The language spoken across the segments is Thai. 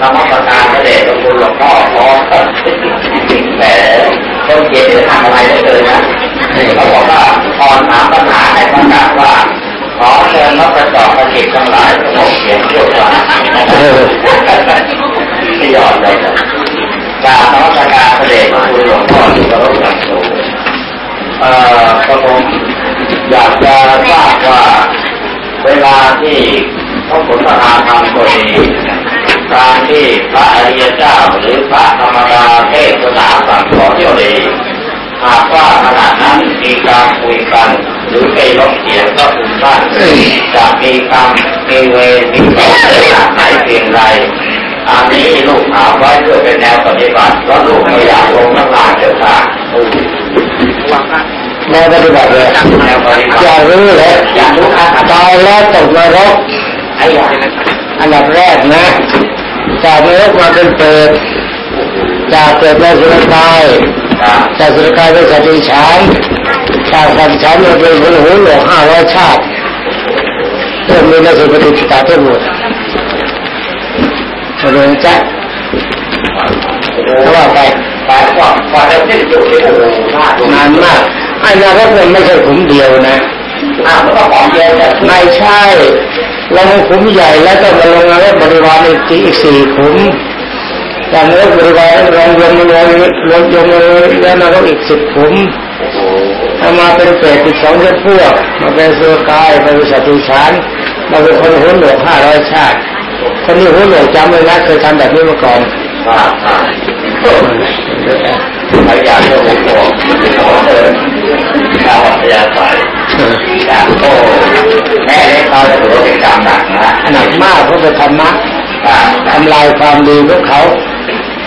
นมัสการพระเดชพระคุณหลวงพ่อขอแต่ต้นเย็นจะทำอะไรได้เลยนะเขาบอกว่าตอนถามปัญหาให้ประกาศว่าขอเชิญนักประกอบกิจทั้งหลายสงบเสียงชั่วคราวที่ยอดเลยนะกรารนมัสการพระเดชพระคุณหลวงพ่อที่เคารพอย่งสูเอ่อกระผมอยากจะทราบว่าเวลาที่พระพุทธธรรมทำก็ดี การที่พระอริยเจ้าหรือพระธรรมดาเทศนาสั่งสอนก็ดีหากว่าขณะนั้นมีการคุยกัน หรือไปลบเสียงก็คุณท่านจะมีกรรมมีเวรมีกรรมขนาดไหนเพียงไรอันนี้ลูกถามไว้เพื่อเป็นแนวปฏิบัติเพราะลูกไม่อยากลงน้ำลายเดือดร้อนแนวปฏิบัติเลยแนวปฏิบัติอยากรู้เลยอยากรู้การตายแล้วตกนรกไอ้อย่างอันดับแรกนะ จากนรกมาเป็นเปรตจากเปรตเป็นสุรกายครับจากสุรกายเป็นสัตว์ดิฉันจากสัตว์ดิฉันมาเป็นคนหูหนวกห้าร้อยชาติเริ่มมีในสุปฏิปิตาเทพบุตรเรื่องจ๊ะเขาว่าไปแต่กว่าก่อนจะสิ้นสุดที่โอ้โหมากนานมากไอ้นรกมันไม่ใช่ขุมเดียวนะอ้าวแล้วก็ของเย็นแต่ไม่ใช่ ลงขุมใหญ่แล้วก็มาลงนรกบริวารอีกอีกสี่ขุมจากนรกบริวารรวมรวมรวมรวมรวมรแล้วนรกอีกสิบขุมถ้ามาเป็นเปรตอีกสองเจ้าพวกมาเป็นเสุรกายมาเป็นสัตว์ดิฉันมาเป็นคนหัวหนวกห้าร้อยชาติ คนนี้หัวหนวกจำไว้นะเคยทำแบบนี้มาก่อนครับครับใครอยากจะโอ้โมากเพราะเป็นธรรมะครับทำลายความดีของเขา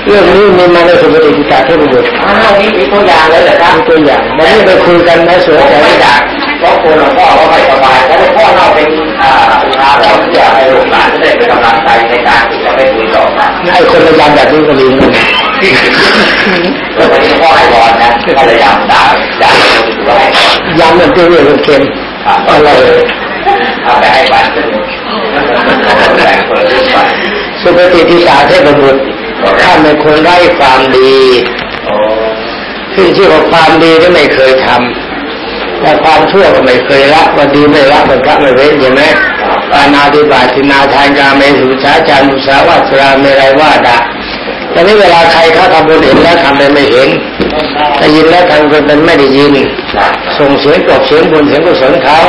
เรื่องนี้มีมาในสุปฏิปิตาเทพบุตรอ้าวนี่มีตัวอย่างเลยเหรอครับมีตัวอย่างวันนี้ไปคุยกันนะเสือผมแต่ไม่ไม่อยากเพราะคุณหลวงพ่อเขาไม่สบายแล้วหลวงพ่อเราเป็นอ่าทาสอนที่อยากให้ลูกหลานจะได้เป็นกำลังใจในการที่จะไปคุยต่อมาไอ้คนพยายามแบบนี้ก็ดีนะแล้ววันนี้พ่อให้บอลนะพยายามด่าด่าดูว่าให้บอลยำมันเปรี้ยวๆเค็มครับๆอะไร เอาไปให้บัตรแรงเปิดขึ้นไปสุปฏิปิตาเทพบุตรท่านเป็นคนไร้ความดีโอ้ขึ้นชื่อว่าความดีที่ไม่เคยทำแต่ความชั่วก็ไม่เคยละวันดีไม่ละเป็นพระไม่เว้นใช่ไหมปานาติบาตินาทานกาเมสุชาจารุสาวาสราเมรัยวาดะตอนนี้เวลาใครเขาทำบุญเห็นแล้วทำไปไม่เห็นได้ยินแล้วทำเป็นไม่ได้ยิน ส่งเสียงกรบเสียงบุญเสียงกุศลเขา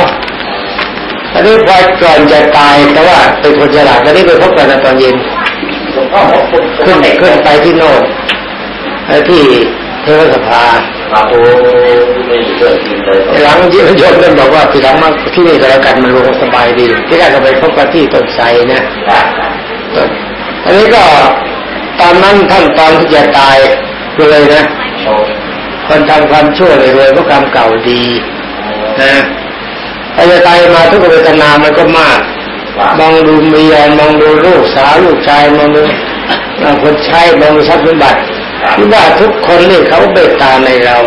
อนนี้พอก่อนจะตายแต่ว่าเป็นคนฉลาดตอนนี้ไปพบกันตอนเย็นหลวงพ่อบอกคุณขึ้นขึ้นไปที่โน่นเอ่อที่เทวสภาครับโอ้ไม่เกิดกินเลยหลังที่โยมกันบอกว่าที่หลังมาที่นี่ก็แล้วกันมันรวมสบายดี ที่แรกก็ไปพบกันที่ต้นไทรนะต้นอันนี้ก็ตอนนั้นท่านตอนที่จะตายเลยนะโอ้คนทำความชั่วเลยเลยเพราะกรรมเก่าดีนะ ถ้าจะตายมาทุกเวทนามันก็มากมองดูเมียมองดูลูกสาวลูกชายมองดูเอ่อคนใช้มองดูทรัพย์สมบัติที่ว่าทุกคนนี่เขาเบิกตาในเรา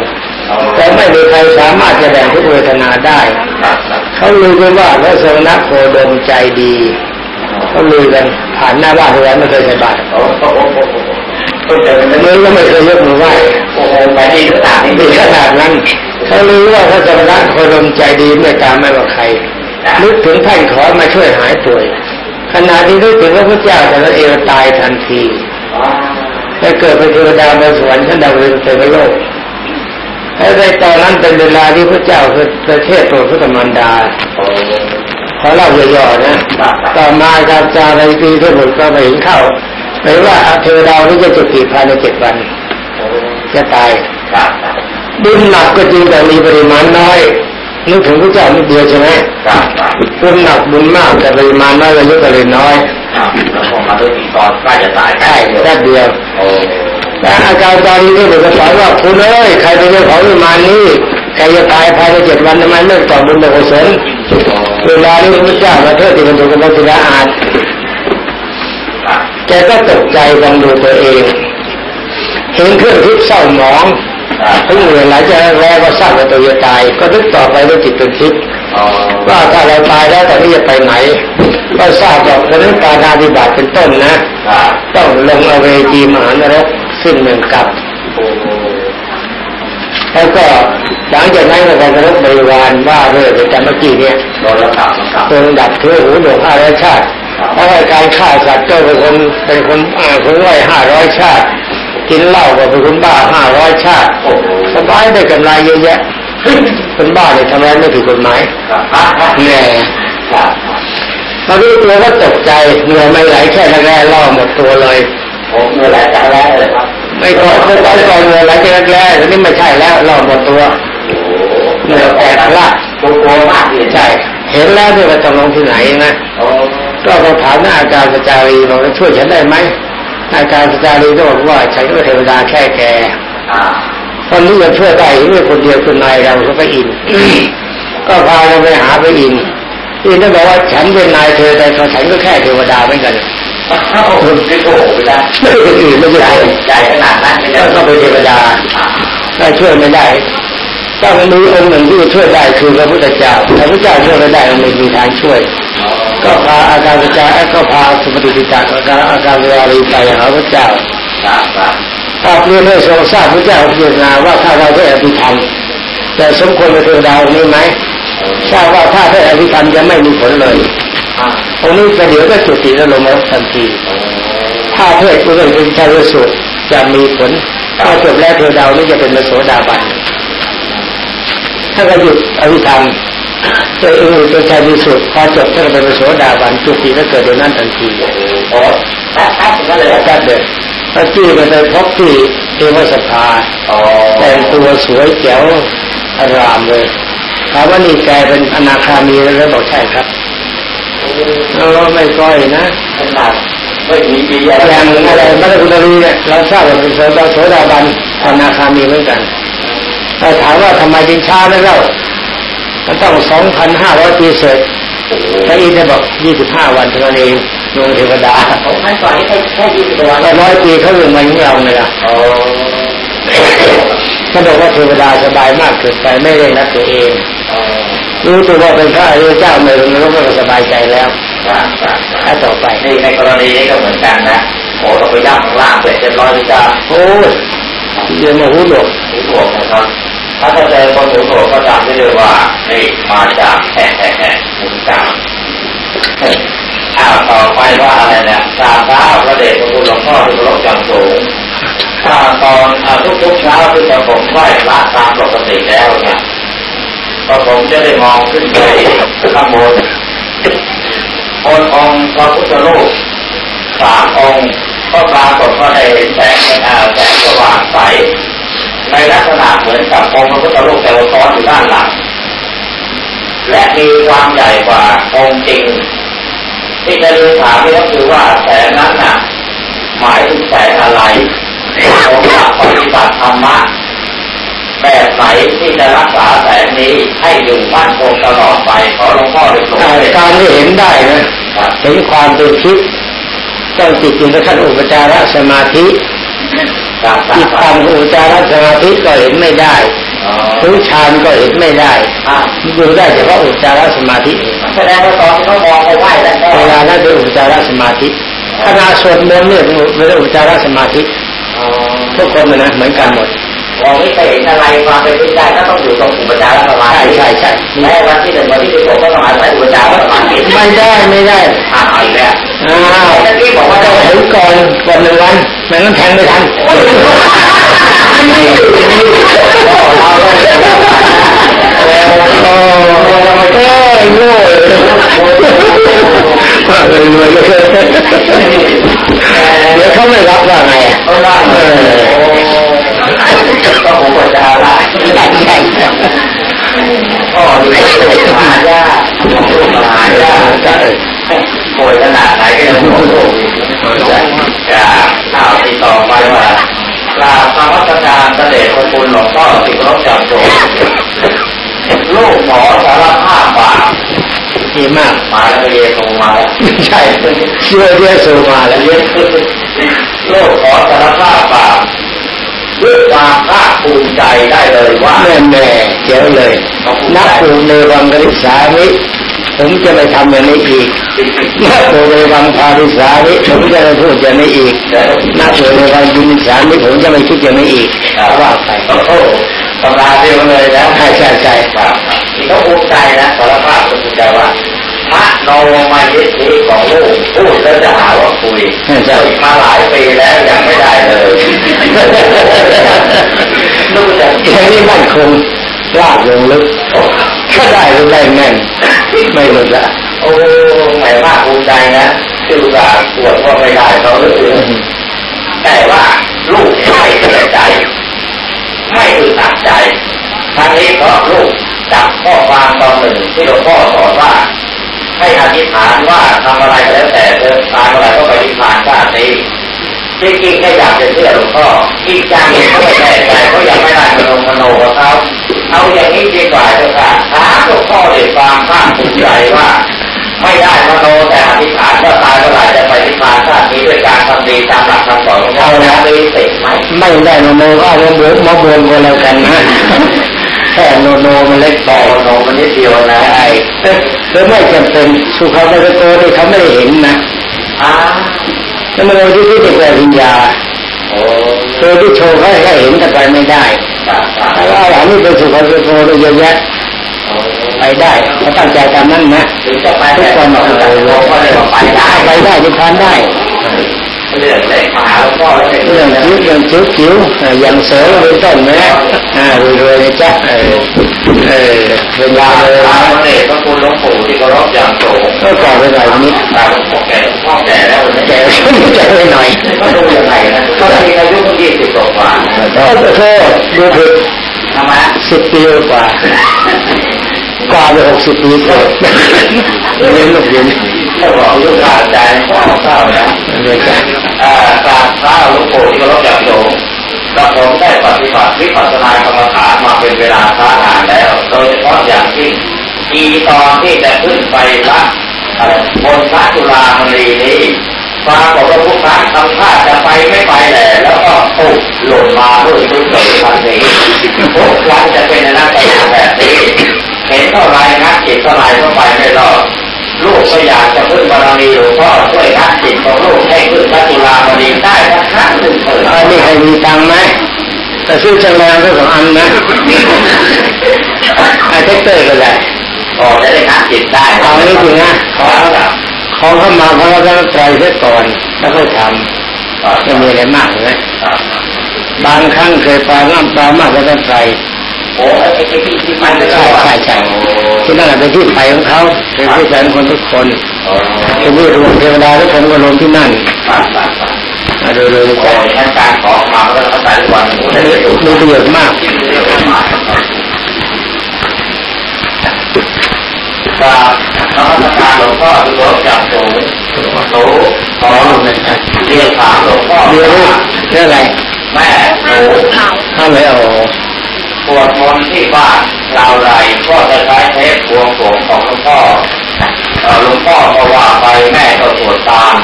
แต่ไม่มีใครสามารถจะแบ่งทุกเวทนาได้เขาลือกันว่าพระสงฆ์นักโคดมใจดีเขาลือกันผ่านหน้าบ้านทุกวันไม่เคยใส่บาตรโอ้โหโอ้โหแต่มือก็ไม่เคยยกมือไหว้โอ้โหไปดีขนาดนี้ดีขนาดนั้น เขาลือว่าพระสงฆ์นักโคดมใจดีไม่ตามไม่ว่าใครนึกถึงท่านขอมาช่วยหายป่วยขณะที่นึกถึงพระพุทธเจ้าแต่ละเอวตายทันทีถ้าเกิดเป็นเทวดาบนสวรรค์ชั้นดาวดึงเทวโลกและในตอนนั้นเป็นเวลาที่พระเจ้าคือประเทศโปรดพุทธมารดาขอเล่าย่อๆนะ ต่อมาการจารีปีทพบุตรก็ไปเห็นเข้าหมายว่าเทวดานี้จะจุติภายในเจ็ดวัน จะตาย บุญหนักก็จริงแต่มีปริมาณน้อยนึกถึงพระเจ้านิดเดียวใช่ไหมบุญหนักบุญมากแต่ปริมาณน้อยอายุก็เลยน้อยแล้วผมมาด้วยปีตอนใกล้จะตายใกล้ใช่แค่เดียวโอ้แต่อาการตอนนี้ก็เป็นสอนว่าคุณเอ้ยใครเป็นเจ้าของวิมานนี้ใครจะตายภายในเจ็ดวันทำไมเลิกต่อบุญต่อกุศลเวลานี้พระเจ้าประเทศที่มันถูกกำลังศิลาอาจแกก็ตกใจบังดูตัวเองเห็นเครื่องทิพย์เศร้าหมอง ถึงเวลาจะแรกก็ทราบว่าตัวจะตาย ก็นึกต่อไปว่าจิตเป็นทิพย์อ๋อว่าถ้าเราตายแล้วตอนนี้จะไปไหน ก็ทราบว่าคนนั้นการปฏิบัติเป็นต้นนะครับต้องลงอเวจีมหานรกสิ้นหนึ่งกับโอ้แล้วก็หลังจากนั้นก็ไปนรกบริวารว่าด้วยไปแต่เมื่อกี้เนี่ยโดนระดับระดับตรงดับเทือหูหนวกห้าร้อยชาติเพราะว่าการฆ่าสัตว์ก็เป็นคนเป็นคนอ่าคนไหวห้าร้อยชาติ กินเหล้าก็เป็นคนบ้าห้าร้อยชาติโอ้โหสบายได้กำไรเยอะแยะคนบ้าเนี่ยทำอะไรไม่ผิดกฎหมายครับแน่ครับมาดูตัวก็ตกใจเหงื่อไม่ไหลแค่แรกๆล่อหมดตัวเลยผมเมื่อไรจะแล้วเลยครับไม่ก่อนไม่ก่อนก่อนเหงื่อไหลแค่แรกๆทีนี้ไม่ใช่แล้วล่อหมดตัวโอ้เหงื่อแตกละกลัวมากเลยใช่เห็นแล้วเนี่ยว่าจะลงที่ไหนนะโอ้ก็พอถามหน้าอาจารย์สจารีบอกว่าช่วยฉันได้ไหม อาจารย์สจารีก็บอกว่าฉันก็เทวดาแค่แกอ่าคนนี้ยังช่วยได้เรื่องคนเดียวคือนายเราก็ไปอินก็พาเราไปหาไปอินอินก็บอกว่าฉันเป็นนายเธอแต่ฉันก็แค่เทวดาเหมือนกันเข้าคุณไม่โกหกไปได้ไม่ใช่คนอื่นไม่ใจใช่ใจขนาดนั้นไม่ก็ได้เข้าไปเทวดาได้ช่วยไม่ได้ต้องมีองค์หนึ่งที่จะช่วยได้คือพระพุทธเจ้าพระพุทธเจ้าช่วยไม่ได้มันไม่มีทางช่วย ก็พาอาการพระจ้าก็พาสุปฏิปิตาอาการอาการเวลาลีไปหาพระเจ้าถ้าเพื่อนให้ทรงทราบพระเจ้าพิจารณาว่าถ้าเราได้อภิธรรมจะสมควรเป็นเทวดาองค์นี้ไหมทราบว่าถ้าได้อภิธรรมจะไม่มีผลเลยอ่าองค์นี้ประเดี๋ยวก็จุติแล้วลงมาทันที ถ้าเทศผู้เป็นเป็นชายสุดจะมีผลถ้าจบแล้วเทวดานี้จะเป็นมโสดาบันถ้าก็หยุดอภิธรรม ตัวเองเป็นชายสุดพอจบถ้าก็เป็นโสดาบันจุติแล้วเกิดเดี๋ยวนั้นทันทีโอ้แป๊บแป๊บก็เลยแป๊บเดียวพระจี้มันไปพบที่เทวสภาแต่งตัวสวยแจ๋วอารามเลยถามว่านี่แกเป็นอนาคามีแล้วหรือบอกใช่ครับเราไม่ก้อยนะขนาดไม่มีปีอะไรอย่างอะไรพระพุทธรูปเนี่ยเราทราบว่าเป็นโสดาโสดาบันอนาคามีเหมือนกันเราถามว่าทำไมจึงช้าแล้ว เล่ามันต้องสองพันห้าร้อยปีเสร็จพระอินทร์ได้บอกยี่สิบห้าวันเท่านั้นเองลงเทวดาผมให้ก่อนนี่แค่แค่ยี่สิบวันก็ร้อยปีเขาเรื่องมันของเราเนี่ยละอ๋อเขาบอกว่าเทวดาสบายมากเกินไปไม่ได้รักตัวเองอ๋อรู้ตัวว่าเป็นพระอริยเจ้าไม่รู้แล้วก็สบายใจแล้วครับครับถ้าต่อไปนี่ในกรณีนี้ก็เหมือนกันนะโอ้ต้องไปย่ำข้างล่างเสร็จเรียบร้อยจะโอ้ยเดี๋ยวมาหูหนวกหูหนวกนะครับ ถ้าจะเจอคนหูหนวกก็จำได้เลยว่านี่มาจากแห่แห่แห่มุนกาอ้าวต่อไปว่าอะไรเนี่ยกราบเท้าพระเดชพระคุณหลวงพ่อที่เคารพอย่างสูงถ้าตอนทุกๆเช้าที่จะผมไหว้พระตามปกติแล้วเนี่ยก็ผมจะได้มองขึ้นไปข้างบนบนองค์พระพุทธรูปสามองค์ก็ปรากฏว่าได้เห็นแสงอ่าแสงสว่างใส ในลักษณะเหมือนกับองค์พระพุทธรูปแต่ว่าซ้อนอยู่ด้านหลัง และมีความใหญ่กว่าองค์จริง ที่จะเรียนถามนี่ก็คือว่าแสงนั้นน่ะ หมายถึงแสงอะไรผมอยากปฏิบัติธรรมะแบบไหนที่จะรักษาแสงนี้ให้อยู่มั่นคงตลอดไปขอหลวงพ่อได้โปรดอ่าเมตการที่เห็นได้นะตาเห็นความเป็นทิพย์ต้องจิตจิตขั้นอุปจารสมาธิครับ จิตครับต่ำอุปจารสมาธิก็เห็นไม่ได้อ๋อถึงฌานก็เห็นไม่ได้อะอยู่ได้เฉพาะอุปจารสมาธิเองแสดงว่าตอนที่เขามองเขาไหว้แล้วก็เวลานั้นเป็นอุปจารสมาธิขณะสวดมนต์เนี่ยเป็นอุปจารสมาธิอ๋อทุกคนนะนะเหมือนกันหมด มองไม่เคยเห็นอะไรความเป็นไปได้ก็ต้องอยู่ตรงอุปจารสมาใช่ธิใช่ใช่และวันที่หนึ่งวันที่สิบหกก็ต้องอาศัยอุปจารสมาธิไม่ได้ไม่ได้อ่าเอาอีกแล้วอ้าวเมื่อกี้บอกว่าต้จะองเห็เห็นนก่อนก่อนหนึ่งวันไม่งั้นแทงไม่ทันเราเลยโอ้โอ้ยโง่เลยรวยเลยเดี๋ยวเขาไม่รับว่าไงเออ ป่วยขนาดไหนก็ยังโง่อยู่จะข่าวที่ต่อไปว่ากราบพระวัฒการเสด็จพระคุณหลวงพ่อที่เคารพจำสูงลูกหมอสารภาพบาปดีมากมาแล้วเรียนลงมาแล้วใช่เชื่อเรียกสูมาแล้วเรียนลูกขอสารภาพบาปด้วยความภาคภูมิใจได้เลยว่าแน่แน่ๆเจ๋วเลยนักปลูกในวังกฤษาวิ ผมจะไม่ทำอย่างนี้อีกนักปลูกในวังพาริสาวิผมจะไม่พูดอย่างนี้อีกนักปลูกในวังยินสาวิผมจะไม่คิดอย่างนี้อีกว่าไปโอ้โหตำราเดียวเลยนะใช่ใช่ใช่ครับนี่เขาภูมิใจนะสารภาพภูมิใจว่าพระโนมายิทธิของลูกพูดแล้วจะหาว่าคุยมาหลายปีแล้วยังไม่ได้เลยลูกจะอย่างนี้มั่นคงลากลงลึกก็ได้หรือได้แน่น ไม่หลุดละโอ้แหมภาคภูมิใจนะที่ลูกาปวดว่าไม่ได้เขาเลยแต่ว่าลูกไม่เสียใจ ไม่อึดอัดใจทั้งนี้เพราะลูกจับข้อความตอนหนึ่งที่หลวงพ่อสอนว่า ให้อธิษฐานว่าทำอะไรก็แล้วแต่เธอตายเมื่อไหรก็ไปนิพพานชาตินี้จริงๆแค่อยากจะเชื่อหลวงพ่ออีกอย่างหนึ่งเขาไม่แน่ใจเขายังไม่ได้มโนมโนกับเขา เอาอย่างนี้ดีกว่าเถอะค่ะถามหลวงพ่อด้วยความภาคภูมิใจว่าไม่ได้มโนแต่อธิษฐานว่าตายเมื่อไหรจะไปนิพพานชาตินี้ด้วยการทำดีตามหลักคำสอนของเราแล้วมีสิทธิ์ไหมไม่ได้โนโนก็เอามบวกมาบวนกันแล้วกันนะแค่โนโนมันเล็กไปโอ้โมันนิดเดียวนะใช่หรือไม่จำเป็นสุขภาพโตที่เขาไม่ได้เห็นนะอ่าแล้วมันที่ที่เป็นปริญญาโอ้ ตัวที่โชว์ให้ให้เห็นแต่ไปไม่ได้ครับครับแต่ว่าหลังนี้เป็นสุขภาพโตเยอะแยะโอ้ไปได้เขาตั้งใจตามนั้นนะถึงจะไปแต่คนเราเราก็เลยว่าไปได้ไปได้ที่พานได้ เรื่องเล็กมหาหลวงพ่อเรื่องจิ๋วเรื่องจิ๋วจิ๋วอย่างเสือเป็นต้นนะอ่ารวยๆนะจ๊ะเออเออเวลาพเลยระนะเดชพระคุณหลวงปู่ที่เคารพอย่างสูงก็ก่อไปหน่อยนิดตาหลวงพ่อแก่หลวงพ่อแก่แล้วแต่แก่ก็ใจไปหน่อยก็ดูยังไงนะก็มีอายุยี่สิบกว่าก็โทษดูผิดทำไมสิบปีกว่า กว่าไปหกสิบปีก็เรียนลูกเรียนถ้าบอกลูกอาจารย์ก็ทราบนะเรียจ้ะอ่ากราบพระหลวงปู่ที่เคารพอย่างสูงกระผมได้ปฏิบัติวิปัสสนากรรมฐานมาเป็นเวลาช้านานแล้ว โดยเฉพาะอย่างยิ่ทีตอนที่จะขึ้นไปละบนพระจุฬามณีนี้ ปรากฏว่าทุกครั้งทำท่าจะไปไม่ไปแหละแล้วก็ปุ๊บหล่นมาด้วยทุกเกิดทันทีทุกครั้งจะเป็นในลักษณะแบบนี้เห็นเท่าไรนักจิตเท่าไรก็ไปไม่รอดลูกก็อยากจะพึ่งบารมีหลวงพ่อช่วยนักจิตของลูกให้ขึ้นพระจุฬามณีได้สักครั้งหนึ่งเถิดอันนี้ใครมีตังค์ไหมแต่ซื้อจังแรงก็สองอันนะไอ้เทคเตอร์ก็ได้พอจะได้นักจิตได้เอาอันนี้จริงนะขอครับ ขอเข้ามาเพราะว่าต้องไตรเสียก่อนแล้วค่อยทำไม่มีอะไรมากเลยบางครั้งเคยปลาล่ำปลามากก็ต้องไตรโอ้ไอ้ที่ที่มันจะใช่ใช่ใช่ที่นั่นเป็นที่ไปของเขาเป็นที่แสนคนทุกคนเป็นที่รวมเทวดาทุกคนก็รวมที่นั่นมาดูดูโอ้จ้ะยท่านการขอมาแล้วก็ใส่วันโอ้ได้มีถูกมีประโยชน์มากกราบ นมัสการหลวงพ่อที่เคารพอย่างสูงสูงขอเรียนถามหลวงพ่อเดี๋ยวรู้เรื่ออะไร แม่หนูข้าเลยโอ้ปวดมนที่บ้านเราไรก็จะใช้เทปพวงผมของหลวงพ่อหลวงพ่อก็ว่าไปแม่ก็ปวดตาม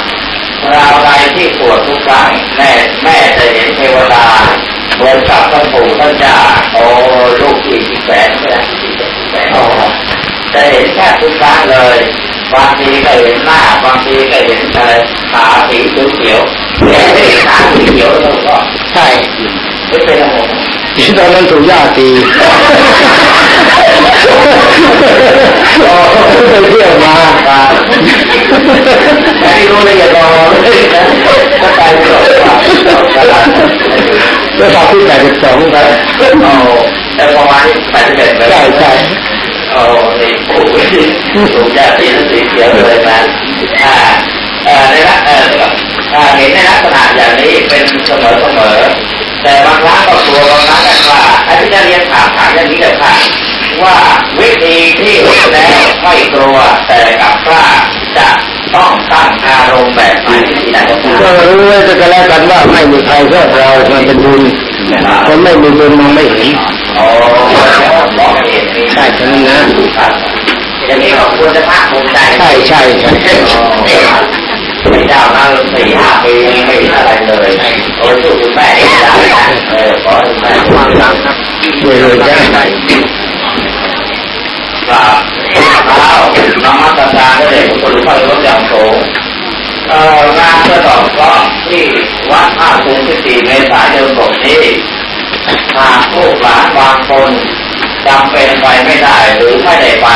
เราไรที่ปวดทุกครั้งแม่แม่จะเห็นเทวดาเหมือนกับท่านปู่ท่านย่าโอ้ลูกอีกแสนเนี่ยอีกแสนอ๋อ จะเห็นแค่ทุกครั้งเลยบางทีก็เห็นหน้าบางทีก็เห็นอะไรขาสีเขียวๆเนี่ยไม่ขาสีเขียวหลวงพ่อใช่ไม่เป็นอะไรที่ตอนนั้นถูกย่าตีอ๋อไปเที่ยวมาครับแต่ที่รู้ละเอียดรอเลยนะก็ไปก่อนว่าแล้วตอนที่แปดสิบสองครับเอาแต่ประมาณแปดสิบเอ็ดเลยใช่ใช่โอ้นี่โอ้ ยถูกญาติสีเขียวเลยนะอ่าเอ่อในลักเอ่ออ่าเห็นในลักษณะอย่างนี้เป็นเสมอเสมอ แต่บางครั้งก็กลัวบางครั้งก็กล้าไอ้ที่จะเรียนถามถามอย่างนี้เลยค่ะว่าวิธีที่รู้แล้วไม่กลัวแต่กับกล้าจะต้องตั้งอารมณ์แบบไหนที่ไหนก็ก็ได้รู้ไว้ก็แล้วกันว่าไม่มีใครชอบเรามันเป็นบุญคนไม่มีบุญมองไม่เห็นโอ้มองเห็นนี่ใช่ฉะนั้นนะครับ อย่างนี้ก็ควรจะภาคภูมิใจใช่ใช่ใช่ไม่เจ้านั่งสี่ห้าปียังไม่เห็นอะไรเลยโอ้ยสู้คุณแม่ได้เออขอคุณแม่ควางรังครับเลยจ้ะกราบเท้านมัสการพระเดชพระคุณพระรถอย่างสูงเอ่องานเพื่อตอบก็ที่วัดท่าภูมิที่4เมษายนศพนี้หากลูกหลานบางคนจำเป็นไปไม่ได้หรือไม่ได้ไป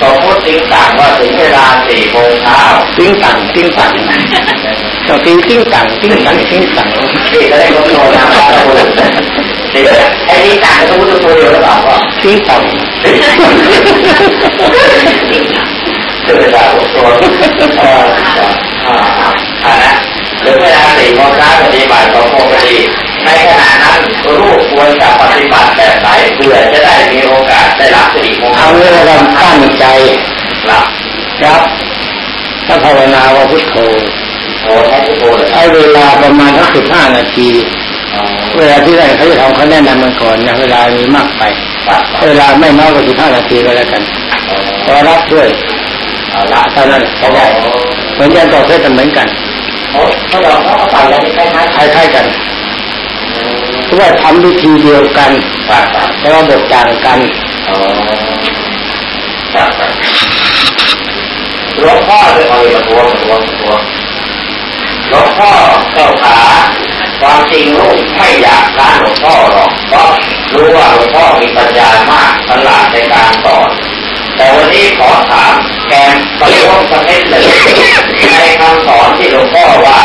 สมมติทิ้งต่างว่าถึงเวลาสี่โมงเช้าติ้งตังติ้งตังต้องตีติ้งตังติ้งตังติ้งตังที่จะได้ลดโลนะครัไอ้นี่ต่างกับพระพุทธคุณหรือเปล่าก็ติ้งตัง คือเวลาตัวเอ่ออ่าอ่านะหรือเวลาสี่โมงเช้าพอดีบ่ายสองโมงพอดีในขณะนั้นลูกควรจะปฏิบัติแบบไหนเพื่อจะได้มีโอกาสได้รับสิริมงคเอาเรื่องการตั้งใจหลับครับถ้าภาวนาว่าพุทโธโอ้ใช้พุทโธเลยเอาเวลาประมาณสักสิบห้านาทีเวลาที่ได้เขาจะทำเขาแนะนำมันก่อนนะเวลามีมากไป เวลาไม่น้อยกว่าสิบห้านาทีก็แล้วกันขอรับด้วย ละเท่านั้นใช้ได้เหมือนยันต่อเทศเหมือนกันเขาเขาลองเขาไปแล้วคล้ายๆคล้ายๆกันเพราะว่าทำวิธีเดียวกันครับครับแต่ว่าบทต่างกันอ๋อครับครับหลวงพ่อจะเอาไปทวงทวงทวงหลวงพ่อเจ้าขาความจริงลูกไม่อยากร้านหลวงพ่อหรอกเพราะรู้ว่าหลวงพ่อมีปัญญามากฉลาดในการสอน แต่วันนี้ขอถามแกมประโยชน์สักนิดหนึ่งในคำสอนที่หลวงพ่อว่า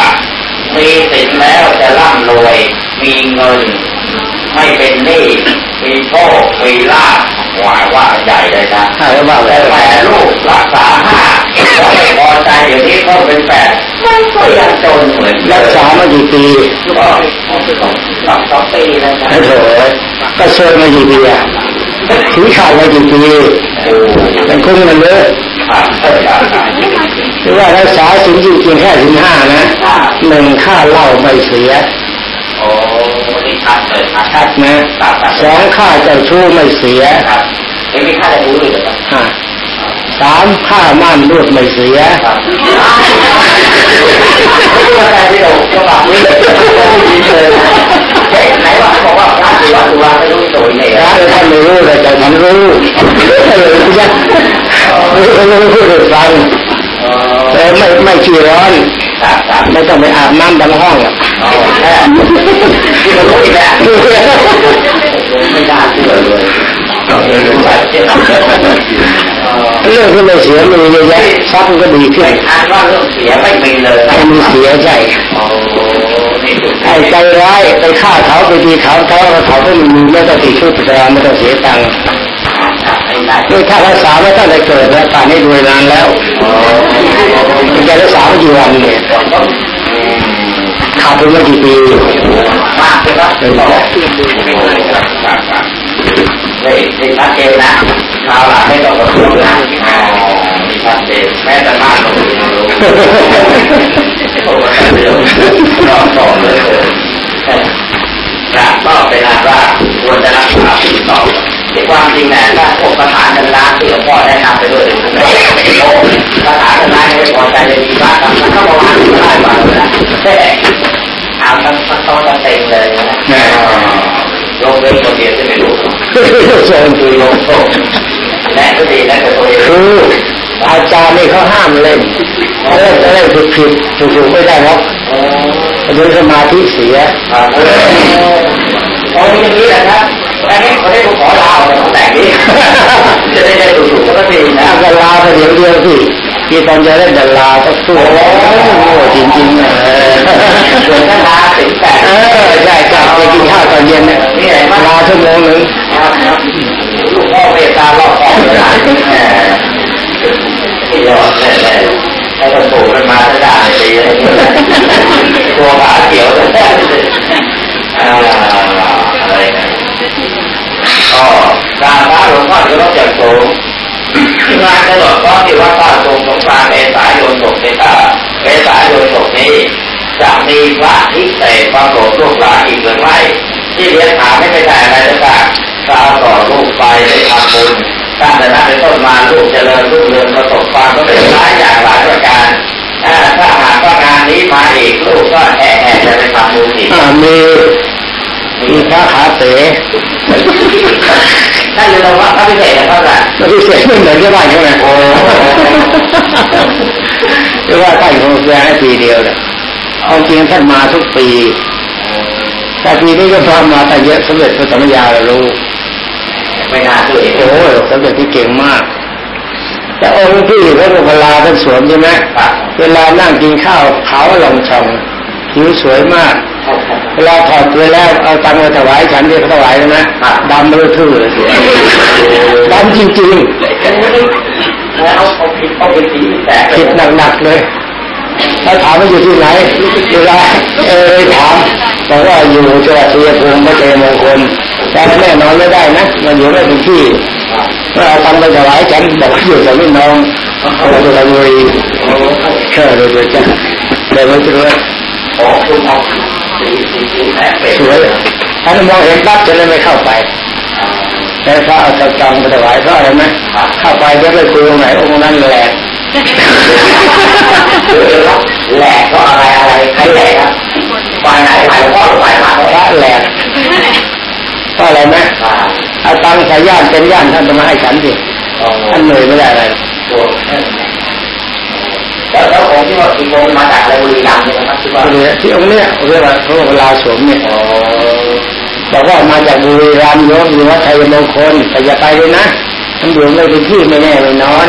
มีสินแล้วจะร่ำรวย มีเงิน ไม่เป็นหนี้มีโชคมีลาภหวายว่าใหญ่เลยนะถ้าไม่ว่าแต่แล้วแม่ลูกรักษาห้าแล้วไม่พอใจอย่างนี้เพิ่มเป็นแปดมันก็ยังจนเหมือนเดิรัมกษามากี่ปีก็สองสองปีแล้วนะไอ้โถก็เชิญมากี่ปีอะ ถือขาดมากี่ปีโอ้มันคุ้มกันเลยครับใช่ครับหรือว่ารักษาสินจริงๆแค่สินห้านะหนึ่งค่าเหล้าไม่เสียโอ้นี่ชัดเลยครับชัดนะสองค่าเจ้าชู้ไม่เสียครับไม่มีค่าจะรู้เลยเหรอครับอะสามค่าม่านรูดไม่เสีย ไหนว่าบอกว่าพระสุวรรณสุวรรณไม่รู้ตัวเนี่ยพระท่านไม่รู้แต่ใจมันรู้เลยพี่ยักรู้รู้รู้ฟังแต่ไม่ไม่ขี้ร้อนไม่ต้องไปอาบน้ำบนห้องอะอ๋อแค่ที่เรารู้อีกแล้วไม่น่าเชื่อเลยเรื่องที่ไม่เสียมีเยอะแยะทรัพย์ก็ดีขึ้นอ่านว่าเรื่องเสียไม่มีเลยไม่มีเสียใจ โอ้นี่คือไอ้ใจร้ายไปฆ่าเขาไปตีเขาเขาเขาไม่มีไม่ต้องติดชุดแสดงไม่ต้องเสียตังค์ไม่ได้ด้วยค่ารักษาไม่ต้องได้เกิดแล้วป่านนี้รวยนานแล้วโอ้จะรักษาไม่กี่วันเนี่ยขาดทุนมากี่ปีมากเลยครับเป็นบอกนี่นี่ชัดเจนนะชาวหลังไม่ต้องกระตุ้นนะอ๋อ ชัดเจนแม้แต่บ้านเราเองรู้โอ้โหเรื่องรอบสองเลยนะก็เป็นอันว่าควรจะรักษาสิ่งต่อที่ความจริงแหละถ้าพวกสถานเงินล้านที่หลวงพ่อได้นำไปด้วยโอ้สถานเงินล้านไม่พอใจจะมีบ้านทำมันก็ประมาณนี้ได้บ้าทเลยนะแต่เอาทั้งทั้งต้องเต็มเลยนะโยกเว้นคนเดียวที่ไม่รู้ส่งคือโยกโชคและก็ดีและก็ตัวเอง ออาจารย์นี่เขาห้ามเล่นเล่นจะเล่นผิดผิดถูกถูกไม่ได้หรอกเดี๋ยวสมาธิเสียครับโอ้ยอย่างนี้แหละครับอันนี้เขาได้ขอลาเลยแต่งนี้จะได้ได้ถูกๆก็ดีนะถ้าจะลาไปเดี๋ยวเดียวสิที่ตอนจะเล่นแต่ลาก็สู้โอ้โหจริงๆนะเออส่วนถ้าลาถึงแต่เออใช่ใช่ไปกินข้าวตอนเย็นเนี่ยนี่อะไรบ้างลาชั่วโมงหนึ่งลูกพ่อเมตตารอบคอบเลยนะ ที่ยอดเลยเลยให้กระปูมันมาจะได้ดีอะไรเงี้ยตัวขาเขียวเลยอะไรนะก็การพระหลวงพ่อจะต้องจัดสูงงานตลอดก็ที่วัดป่าทรงสงกรานต์เมษายนศกนี้เมษายนศกนี้จะมีพระทิเศษปรากฏลูกหลานอีกหรือไม่ที่เรียนถามไม่เป็นไรอะไรต่างๆก้าต่อลูกไปได้ทำบุญ ตั้งแต่นั้นเป็นต้นมาลูกเจริญรุ่งเรืองประสบความสำเร็จหลายอย่างหลายประการอ่าถ้าหากว่างานนี้มาอีกลูกก็แห่แห่จะไปทำบุญอีกอ่ามีมีพระขาเสถ้าอยู่ตรงว่าพระพิเศษนะครับล่ะแล้วพิเศษไม่เหมือนที่บ้านเขาไงโอ้หรือว่าท่านคงแสดงให้ปีเดียวแหละเอาจริงท่านมาทุกปี แต่ปีนี้ก็พร้อมมาแต่เยอะสมเด็จพระสัมมาญาเรารู้ ไม่น่าเชื่อโอ้ยสมเด็จที่เก่งมาก แต่องค์ที่พระบรมลาท่านสวมใช่ไหมครับเวลานั่งกินข้าวขาวลองช่องผิวสวยมาก เวลาถอดเกลือแล้วเอาตังค์มาถวายฉันที่เขาถวายนะดำไม่รู้ทื่อเลยดำจริงแล้วเอาเอาผิดเอาเป็นสีแสงๆผิดหนักๆเลย แล้วถามว่าอยู่ที่ไหนเวลาเออถามบอกว่าอยู่จังหวัดชัยภูมิพระเจมงคลแต่แน่นอนไม่ได้นะมันอยู่ไม่ถึงที่เมื่อเอาตังค์ไปถวายฉันบอกว่าอยู่กับพี่น้องเขาจะทำเลยเชื่อเลยเลยจ้ะเลยไม่เชื่อโอ้คุณเอาสีสีสีแสงเป็นสวยถ้ามองเห็นปั๊บจะเลยไม่เข้าไปแต่พระเอาตะจองไปถวายเพราะอะไรไหมเข้าไปจะไปคุยตรงไหนองค์นั้นแหลก แหลกก็อะไรอะไรใครแหลกครับฝ่ายไหนฝ่ายพ่อหรือฝ่ายพระพระแหลกเพราะอะไรไหมเอาตังค์ใส่ย่านเป็นย่านท่านจะมาให้ฉันสิท่านเหนื่อยไม่ได้อะไรแล้วแล้วองค์ที่ว่าอีกองค์มาจากอะไรบุรีรัมย์เนี่ยนะครับที่ว่าคือที่องค์เนี้ยเรียกว่าพระเวลาสวมเนี่ยบอกว่ามาจากบุรีรัมย์โยมอยู่วัดชัยมงคลแต่อย่าไปเลยนะมันอยู่ไม่เป็นที่ไม่แน่ไม่นอน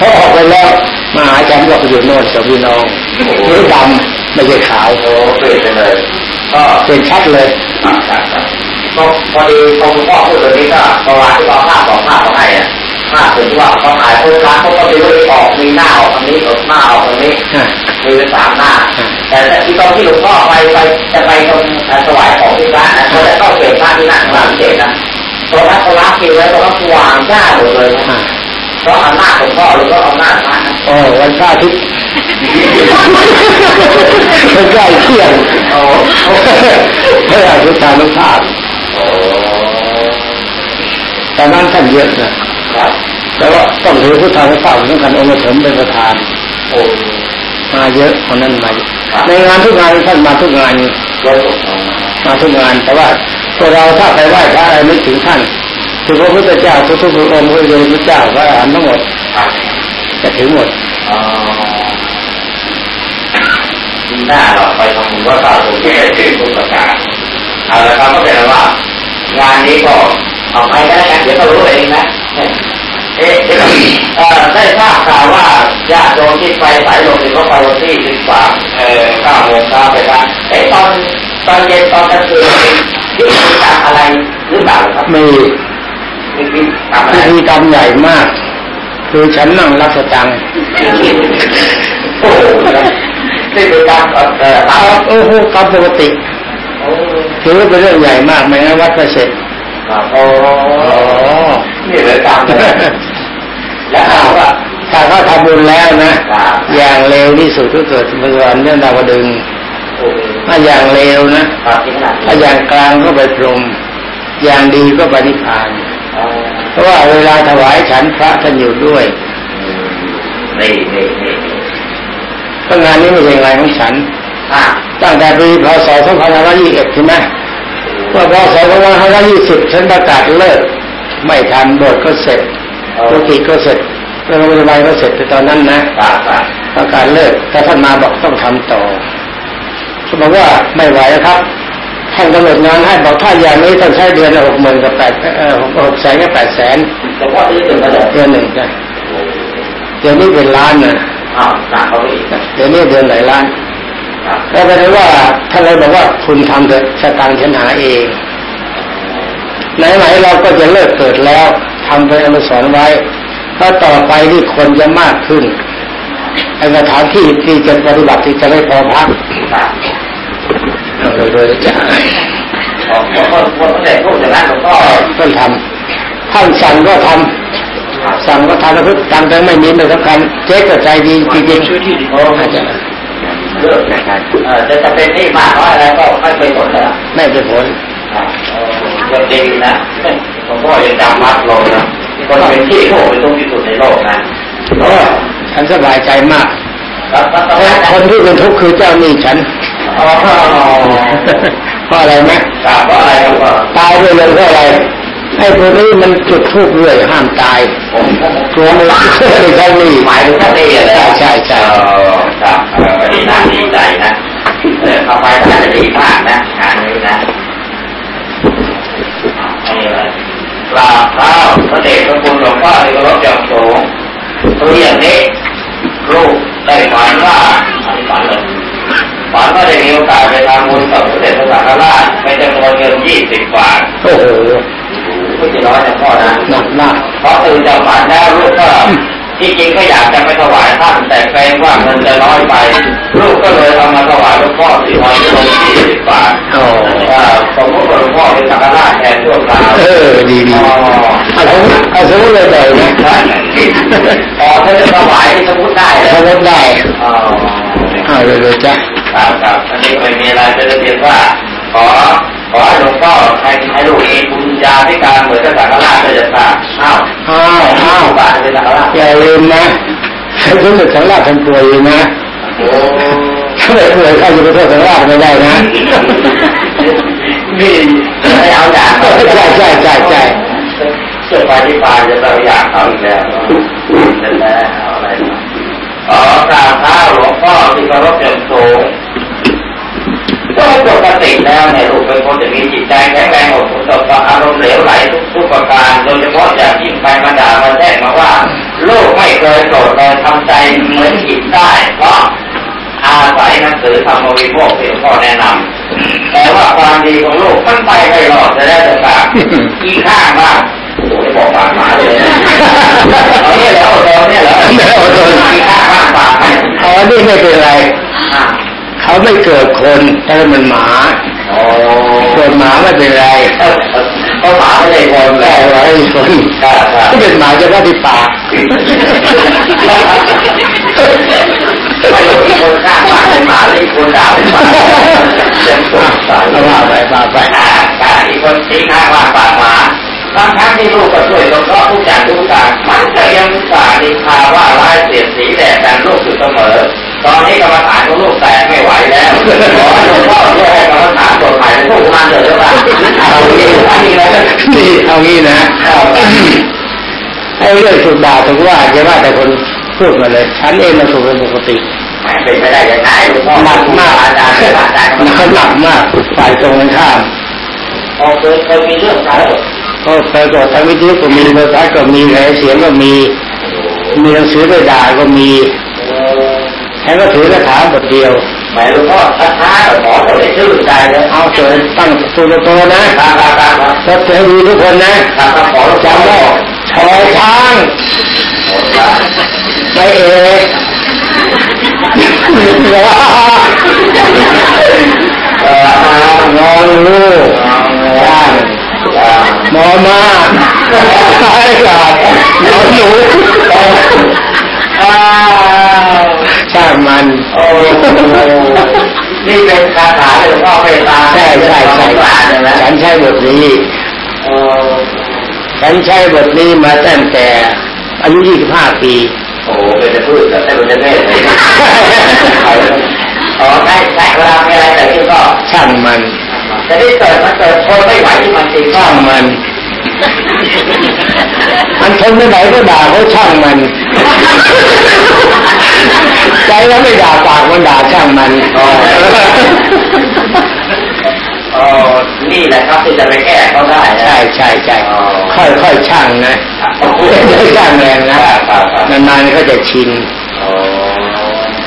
เขาออกไปแล้วมาหาฉันบอกไปอยู่โน่นกับพี่น้องนี่ดำไม่ใช่ขาวโอ้เปลี่ยนไปเลยก็เป็นชัดเลยก็พอดีพอคุณพ่อพูดแบบนี้ก็ประวัติที่เราภาพบอกภาพมาให้อะภาพถึงว่าเขาถ่ายโพสต์ร้านเขาก็มีรูปออกมีหน้าออกตรงนี้ออกหน้าออกตรงนี้อะมีเป็นสามหน้าแต่แต่ที่ตอนที่หลวงพ่อไปไปจะไปตรงถวายของที่ร้านนะเขาจะต้องเก็บหน้าที่นั่งหลังเจ็ดนะตรงนั้นเขาล้างคิวไว้ตรงนั้นวางหน้าหมดเลยนะอะ เพราะอำนาจของพ่อหรือว่าอำนาจพระนะโอ้วันพระทิตย์มันใกล้เที่ยงโอ้พระราชทานุภาพตอนนั้นท่านเยอะนะแต่ว่าต้องถือพุทธานุภาพสำคัญองค์ปฐมเป็นประธานโอ้มาเยอะคนนั้นมาในงานทุกงานท่านมาทุกงานมาทุกงานแต่ว่าพวกเราถ้าไปไหว้พระอะไรนึกถึงท่าน ถึงพระพุทธเจ้าทุกๆพระองค์พระเดชพระเจ้าพระอรหันต์ทั้งหมดครับจะถึงหมดอ๋อปีหน้าเราไปทำบุญว่าตาผมจะได้ถึงทุกประการเอาละครับก็เป็นว่า งานนี้ก็เอาไปได้กันเดี๋ยวก็รู้เองนะเอ๊ะเอ๊ะเอ่อได้ทราบข่าวว่าญาติโยมที่ไปสายลมนี่ก็ไปวันที่สิบสามเอ่อเก้าโมงเช้าไปกันเอ๊ะตอนตอนเย็นตอนกลางคืนมีพิธีกรรมอะไรหรือเปล่าครับมีมี พิธีกรรมอะไรพิธีกรรมใหญ่มาก คือฉันนั่งรับสตังค์โอ้โหนี่เป็นการเอ่อตามโอ้โหกรรมปกติโอ้ถือว่าเป็นเรื่องใหญ่มากไม่งั้นวัดไม่เสร็จครับโอ้นี่เลยตามเลยแล้วถามว่าถ้าเขาทำบุญแล้วนะครับอย่างเร็วที่สุดก็เกิดเมื่อวันเรื่องดาวดึงส์โอ้โหถ้าอย่างเร็วนะครับที่ขนาดถ้าอย่างกลางก็ไปพรหมอย่างดีก็ไปนิพพานอ๋อ เพราะว่าเวลาถวายฉันพระท่านอยู่ด้วยนี่นี่นี่ก็งานนี้ไม่ใช่งานของฉันอะตั้งแต่ปีพศ2521ใช่ไหมว่าพศ2520ฉันประกาศเลิก ไม่ทันบทก็เสร็จธุรกิจก็เสร็จเรื่องโรงพยาบาลก็เสร็จไปตอนนั้นนะตาตาประกาศเลิกแต่ท่านมาบอกต้องทำต่อเขาบอกว่าไม่ไหวแล้วครับ ท่านกำหนดงานให้บอกถ้าอย่างนี้ต้องใช้เดือนละหกหมื่นกับแปดเอ่อหกหกแสนกับแปดแสนแต่ว่าที่ถึงแล้วเหรอเดือนหนึ่งจ้ะเดือนนี้เป็นล้านนะอ้าวหนักเขาไปอีกนะเดือนนี้เดือนหลายล้านครับแล้วก็เลยว่าท่านเลยบอกว่าคุณทำเถอะสตางค์ฉันหาเองไหนๆเราก็จะเลิกเกิดแล้วทำเป็นอนุสรณ์ไว้ถ้าต่อไปที่คนจะมากขึ้นไอ้สถานที่ที่จะปฏิบัติที่จะไม่พอพักครับ เราเลยจะพอพอพอพอตั้งแต่พูดอย่างนั้นหลวงพ่อก็ทำท่านสั่งก็ทำสั่งก็ทำแล้วพึ่งตังแต่ไม่มีไม่สำคัญเจ๊ก็ใจดีจริงๆโอ้อาจจะเลิกนะครับจะจะเป็นนี่มากน้อยอะไรก็ไม่เป็นผลเลยอะไม่เป็นผลครับเออยังนะหลวงพ่อยังจำมัดลงนะคนเป็นที่โลกเป็นตรงที่สุดในโลกนะฉันสบายใจมากเพราะคนที่เป็นทุกข์คือเจ้าหนี้ฉันอ๋อ เพราะอะไรไหมกราบเพราะอะไรครับพ่อตายด้วยเลยเพราะอะไรไอ้พวกนี้มันจุดทูบด้วยห้ามตายผมผมกลัวมันไม่ใช่นี่หมายถึงท่านเองเลยใช่ใช่ใช่ เออครับเออวันนี้น่าดีใจนะเออเข้าไปน่าจะดีมากนะงานนี้นะนี่เลยกราบเท้าพระเดชพระคุณหลวงพ่อที่เคารพอย่างสูงตัวอย่างนี้ลูกได้ฝันว่าอันนี้ฝันเลย ฝันว่าได้มีโอกาสไปทำบุญกับพระเดชพระสังฆราชไปจำนวนเงินยี่สิบบาทโอ้โหไม่ใช่น้อยนะพ่อนะหนักมากพอตื่นจากฝันแล้วลูกก็ที่จริงก็อยากจะไปถวายท่านแต่เกรงว่าเงินจะน้อยไป ลูกก็เลยเอามาถวายหลวงพ่อที่วัดที่ลงที่สิบบาทอ๋อว่าสมมติว่าหลวงพ่อเป็นสังฆราชแทนชั่วคราวเออดีดีอ๋อเอาสมมติเอาสมมติเลยบ่อยนะอ๋อถ้าจะถวายที่สมมติได้เลสยมมติได้อ๋อเอาเลยเลยจ้ะ ครับครับอันนี้ก็ไม่มีอะไรจะเรียนว่า ขอขอให้หลวงพ่อให้ให้ลูกมีบุญญาธิการเหมือนกับสังฆราชเลยจะทราบอ้าวอ้าวอ้าวบาทเป็นสังฆราชอย่าลืมนะให้รู้สึกสังราชท่านป่วยอยู่นะโอ้ถ้าไม่ป่วยใครจะไปโทษสังราชไม่ได้นะนี่ไม่เอาอย่างใช่ใช่ใช่ใช่ใช่เชื่อไปที่ปานจะต้องอยากเขาอีกแล้วนั่นแหละเอาอะไรมาอ๋อกราบเท้าหลวงพ่อที่เคารพอย่างสูง ก็ปกติแล้วเนี่ยลูกเป็นคนจะมีจิตใจแข็งแรงอดทนต่ออารมณ์เหลวไหลทุกทุกประการโดยเฉพาะอย่างยิ่งใครมาด่ามาแจ้งมาว่าลูกไม่เคยโกรธเลยทำใจเหมือนหินได้เพราะอาศัยหนังสือธรรมวิโมกข์ที่หลวงพ่อแนะนำแต่ว่าความดีของลูกมันไปไม่รอดจะได้แต่ต่างอีข้างบ้างโอ้ยบอกปากหมาเลยเอาเนี่ยแล้วเอาตัวเนี่ยแล้วไม่เอาตัวอีข้างบ้างปากไมอ๋อนี่ไม่เป็นไรอะ เขาไม่เกิดคนแต่มันหมาโอ้เกิดหมาไม่เป็นไรเออก็หมาไม่ได้คนแต่ว่าไอ้คนครับครับก็เป็นหมาจะว่าที่ปากคนข้างบ้าเป็นหมาหรือคนด่าเป็นหมาเจ็บปวดสายเอาว่าไปไปอ่าการที่คนทิ้งข้างบ้านปากหมาบางครั้งที่ลูกก็ช่วยสงเคราะห์ทุกอย่างทุกการมันก็ยังสาดิคาว่าร้ายเสียดสีแดดดันลูกอยู่เสมอ ตอนนี้กรรมฐานของลูกแตกไม่ไหวแล้วขอให้หลวงพ่อช่วยให้กรรมฐานบทใหม่เป็นผู้มันเถิดเถอะว่าเอางี้อันนี้แล้วนี่เอางี้นะไอ้เรื่องถูกด่าถูกว่าจะว่าแต่คนพูดมาเลย ฉันเองมาถูกเป็นปกติเป็นไปได้ยังไงหลวงพ่อหนักมากอาจารย์อาจารย์มันหนักมากฝ่ายตรงกันข้ามพอเคยเคยมีเรื่องกันก็เคยก็ทางวิทยุก็มีโทรทัศน์ก็มีแหล่เสียงก็มีมีหนังสือไปด่าก็มี แค่ก็ถือกระถางบทเดียวหมายหลวงพ่อช้าๆหมอจะได้ชื่นใจเลยเอาเจอตั้งตัวโตๆนะตามตามตามครับแล้วเจอดีทุกคนนะตามตามขอจำได้ชอช้างไม่เอกเอ่องอลูกช้างมอมาไอ้กาดนอนหนู ช่างมันโอ้นี่เป็นคาถาหลวงพ่อเมตตาใช่ใช่ใช่ใช่ใช่ไหมฉันใช้บทนี้โอ้ฉันใช้บทนี้มาตั้งแต่อายุ25ปีโหเป็นจะพูดแต่ไม่รู้จะเล่นเลยอ๋อใช่ใช่เวลามีอะไรเกิดขึ้นก็ช่างมันจะได้เกิดมันเกิดทนไม่ไหวที่มันจริงก็ช่างมัน มันทนไม่ไหวก็ด่าเขาช่างมัน ใจแล้วไม่ด่าปากมันด่าช่างมันอ๋ออ๋อนี่แหละครับที่จะไปแก้เขาได้นะใช่ใช่ใช่อ๋อค่อยๆช่างนะไม่ช่างแรงนะครับครับครับนานๆก็จะชินอ๋อ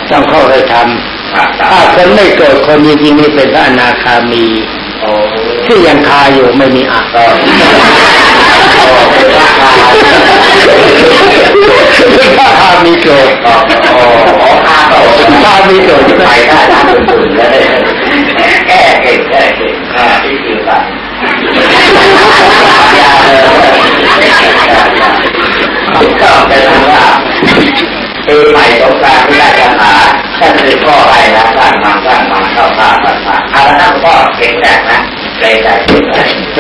ต้องเข้าไปทครับคำรับถ้าคนไม่โกรธคนจริงๆนี่เป็นพระอนาคามีโอ้ที่ยังคาอยู่ไม่มีอัก ก็โอ้เป็นราคาเป็นพระคามีโกรธก็โอ้ขอคาโตคามีโกรธไปได้ทางอื่นๆเลยแก้เก่งแก้เก่งอ่าที่คือสัตว์ยาเลยก็เป็นว่าปีใหม่สงกรานต์ที่ได้าถาท่านคือพ่ออะไรนะสร้างมันสร้างมันเข้าตาสร้างมันเอาละนะพ่อเก่งแรกนะเก่งใจเก่งใจ